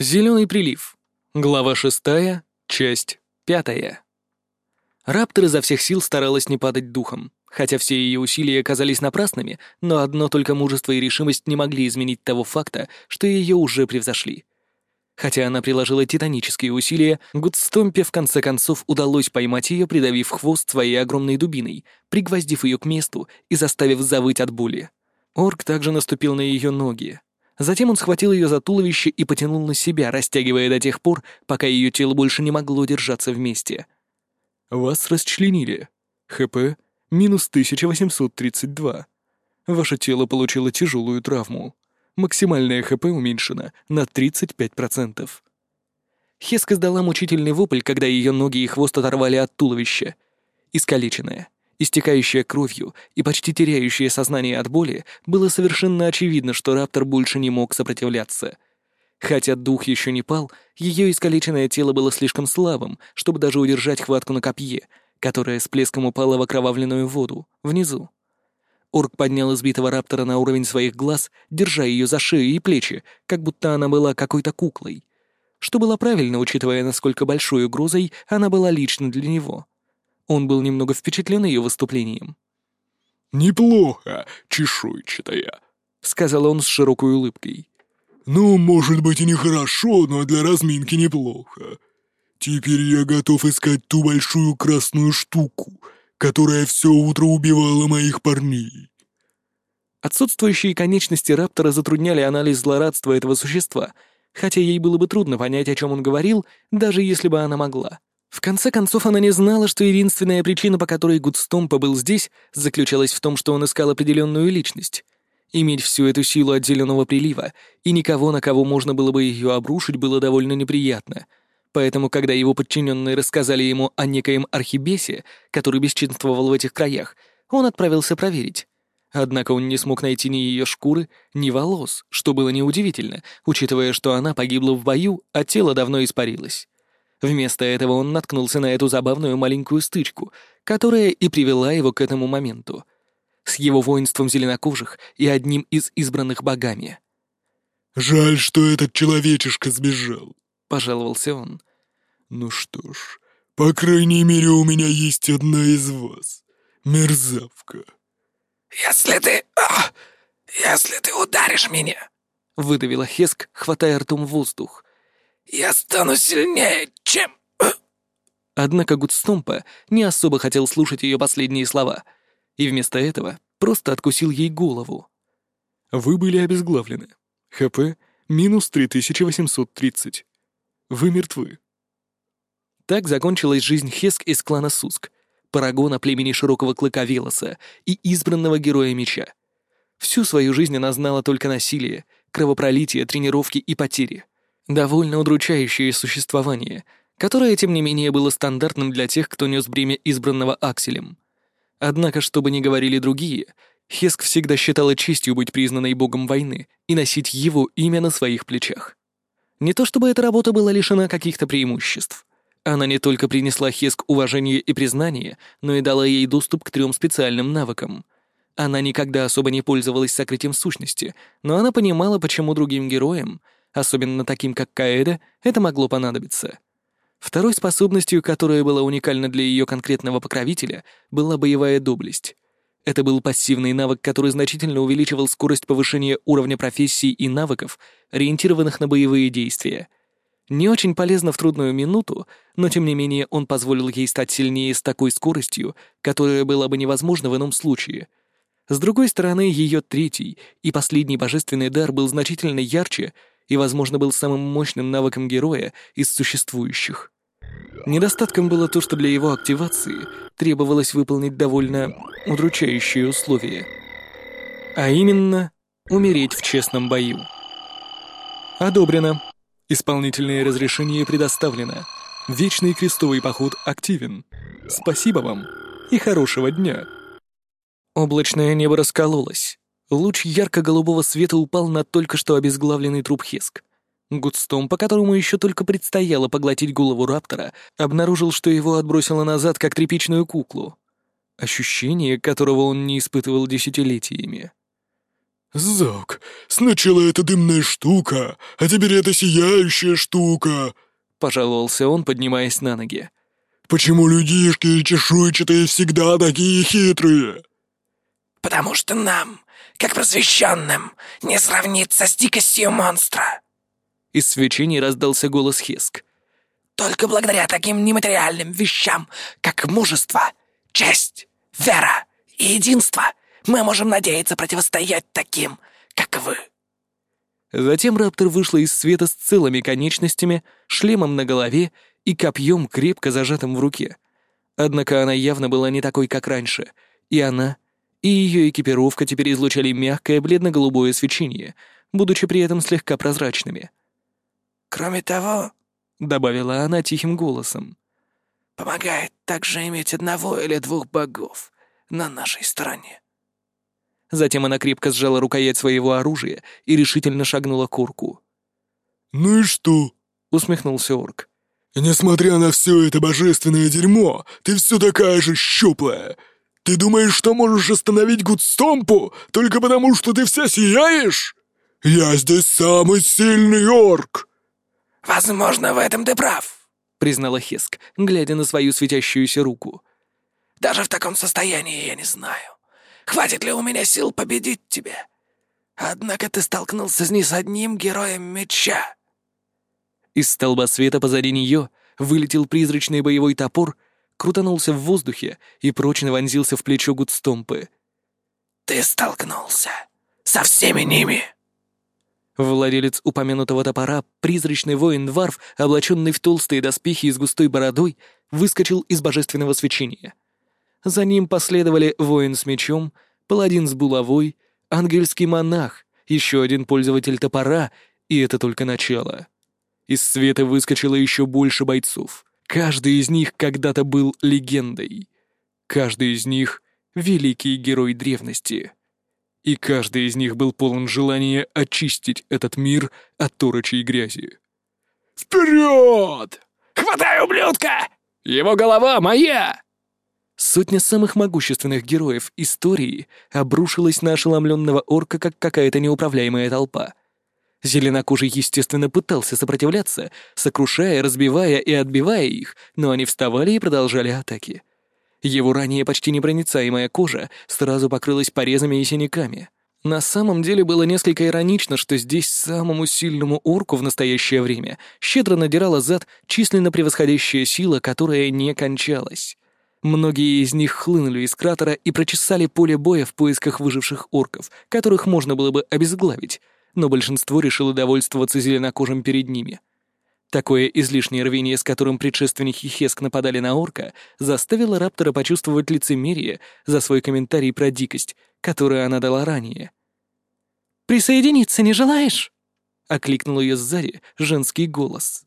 Зеленый прилив. Глава шестая, часть пятая. Раптор изо всех сил старалась не падать духом. Хотя все ее усилия оказались напрасными, но одно только мужество и решимость не могли изменить того факта, что ее уже превзошли. Хотя она приложила титанические усилия, Гудстомпе в конце концов удалось поймать ее, придавив хвост своей огромной дубиной, пригвоздив ее к месту и заставив завыть от боли. Орк также наступил на ее ноги, Затем он схватил ее за туловище и потянул на себя, растягивая до тех пор, пока ее тело больше не могло держаться вместе. «Вас расчленили. ХП минус 1832. Ваше тело получило тяжелую травму. Максимальное ХП уменьшено на 35%. Хеска сдала мучительный вопль, когда ее ноги и хвост оторвали от туловища. Искалеченная, истекающая кровью и почти теряющая сознание от боли, было совершенно очевидно, что Раптор больше не мог сопротивляться. Хотя дух еще не пал, ее искалеченное тело было слишком слабым, чтобы даже удержать хватку на копье, которое с плеском упало в окровавленную воду, внизу. Орк поднял избитого Раптора на уровень своих глаз, держа ее за шею и плечи, как будто она была какой-то куклой. Что было правильно, учитывая, насколько большой угрозой она была лично для него — он был немного впечатлен ее выступлением. «Неплохо, чешуйчатая», — сказал он с широкой улыбкой. «Ну, может быть и нехорошо, но для разминки неплохо. Теперь я готов искать ту большую красную штуку, которая все утро убивала моих парней». Отсутствующие конечности Раптора затрудняли анализ злорадства этого существа, хотя ей было бы трудно понять, о чем он говорил, даже если бы она могла. В конце концов, она не знала, что единственная причина, по которой Гудстомпа был здесь, заключалась в том, что он искал определенную личность. Иметь всю эту силу от зеленого прилива и никого, на кого можно было бы ее обрушить, было довольно неприятно. Поэтому, когда его подчиненные рассказали ему о некоем архибесе, который бесчинствовал в этих краях, он отправился проверить. Однако он не смог найти ни ее шкуры, ни волос, что было неудивительно, учитывая, что она погибла в бою, а тело давно испарилось. Вместо этого он наткнулся на эту забавную маленькую стычку, которая и привела его к этому моменту. С его воинством зеленокожих и одним из избранных богами. «Жаль, что этот человечишка сбежал», — пожаловался он. «Ну что ж, по крайней мере, у меня есть одна из вас, мерзавка». «Если ты... Ах, если ты ударишь меня...» — выдавила Хеск, хватая ртом воздух. Я стану сильнее, чем...» э?» Однако Гудстомпа не особо хотел слушать ее последние слова, и вместо этого просто откусил ей голову. «Вы были обезглавлены. ХП минус 3830. Вы мертвы». Так закончилась жизнь Хеск из клана Суск, парагона племени Широкого Клыка Велоса и избранного Героя Меча. Всю свою жизнь она знала только насилие, кровопролитие, тренировки и потери — Довольно удручающее существование, которое, тем не менее, было стандартным для тех, кто нес бремя избранного Акселем. Однако, что бы ни говорили другие, Хеск всегда считала честью быть признанной богом войны и носить его имя на своих плечах. Не то чтобы эта работа была лишена каких-то преимуществ. Она не только принесла Хеск уважение и признание, но и дала ей доступ к трем специальным навыкам. Она никогда особо не пользовалась сокрытием сущности, но она понимала, почему другим героям — Особенно таким, как Каэда, это могло понадобиться. Второй способностью, которая была уникальна для ее конкретного покровителя, была боевая доблесть. Это был пассивный навык, который значительно увеличивал скорость повышения уровня профессий и навыков, ориентированных на боевые действия. Не очень полезно в трудную минуту, но тем не менее он позволил ей стать сильнее с такой скоростью, которая была бы невозможна в ином случае. С другой стороны, ее третий и последний божественный дар был значительно ярче и, возможно, был самым мощным навыком героя из существующих. Недостатком было то, что для его активации требовалось выполнить довольно удручающие условия. А именно, умереть в честном бою. Одобрено. Исполнительное разрешение предоставлено. Вечный крестовый поход активен. Спасибо вам и хорошего дня. Облачное небо раскололось. Луч ярко-голубого света упал на только что обезглавленный труп Хеск. Гудстом, по которому еще только предстояло поглотить голову Раптора, обнаружил, что его отбросило назад, как тряпичную куклу. Ощущение, которого он не испытывал десятилетиями. «Зак, сначала это дымная штука, а теперь это сияющая штука», — пожаловался он, поднимаясь на ноги. «Почему людишки чешуйчатые всегда такие хитрые?» «Потому что нам, как просвещенным, не сравниться с дикостью монстра!» Из свечений раздался голос Хеск. «Только благодаря таким нематериальным вещам, как мужество, честь, вера и единство, мы можем надеяться противостоять таким, как вы». Затем Раптор вышла из света с целыми конечностями, шлемом на голове и копьем, крепко зажатым в руке. Однако она явно была не такой, как раньше, и она, и ее экипировка теперь излучали мягкое бледно-голубое свечение, будучи при этом слегка прозрачными. «Кроме того», — добавила она тихим голосом, «помогает также иметь одного или двух богов на нашей стороне». Затем она крепко сжала рукоять своего оружия и решительно шагнула к орку. «Ну и что?» — усмехнулся орк. «Несмотря на все это божественное дерьмо, ты все такая же щуплая. Ты думаешь, что можешь остановить Гудстомпу только потому, что ты вся сияешь? Я здесь самый сильный орк!» «Возможно, в этом ты прав», — признала Хеск, глядя на свою светящуюся руку. «Даже в таком состоянии я не знаю. Хватит ли у меня сил победить тебя? Однако ты столкнулся не с одним героем меча». Из столба света позади нее вылетел призрачный боевой топор, крутанулся в воздухе и прочно вонзился в плечо Гудстомпы. «Ты столкнулся со всеми ними!» Владелец упомянутого топора, призрачный воин-дварф, облаченный в толстые доспехи и с густой бородой, выскочил из божественного свечения — за ним последовали воин с мечом, паладин с булавой, ангельский монах, еще один пользователь топора, и это только начало. Из света выскочило еще больше бойцов. Каждый из них когда-то был легендой. Каждый из них — великий герой древности. И каждый из них был полон желания очистить этот мир от торочей грязи. «Вперед! Хватай ублюдка! Его голова моя!» Сотня самых могущественных героев истории обрушилась на ошеломленного орка, как какая-то неуправляемая толпа. Зеленокожий, естественно, пытался сопротивляться, сокрушая, разбивая и отбивая их, но они вставали и продолжали атаки. Его ранее почти непроницаемая кожа сразу покрылась порезами и синяками. На самом деле было несколько иронично, что здесь самому сильному орку в настоящее время щедро надирала зад численно превосходящая сила, которая не кончалась. Многие из них хлынули из кратера и прочесали поле боя в поисках выживших орков, которых можно было бы обезглавить, но большинство решило довольствоваться зеленокожим перед ними. Такое излишнее рвение, с которым предшественники Хеск нападали на орка, заставило Раптора почувствовать лицемерие за свой комментарий про дикость, которую она дала ранее. «Присоединиться не желаешь?» — окликнул ее сзади женский голос.